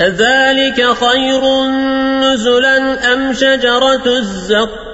أذلك خير نزلا أم شجرة الزقوم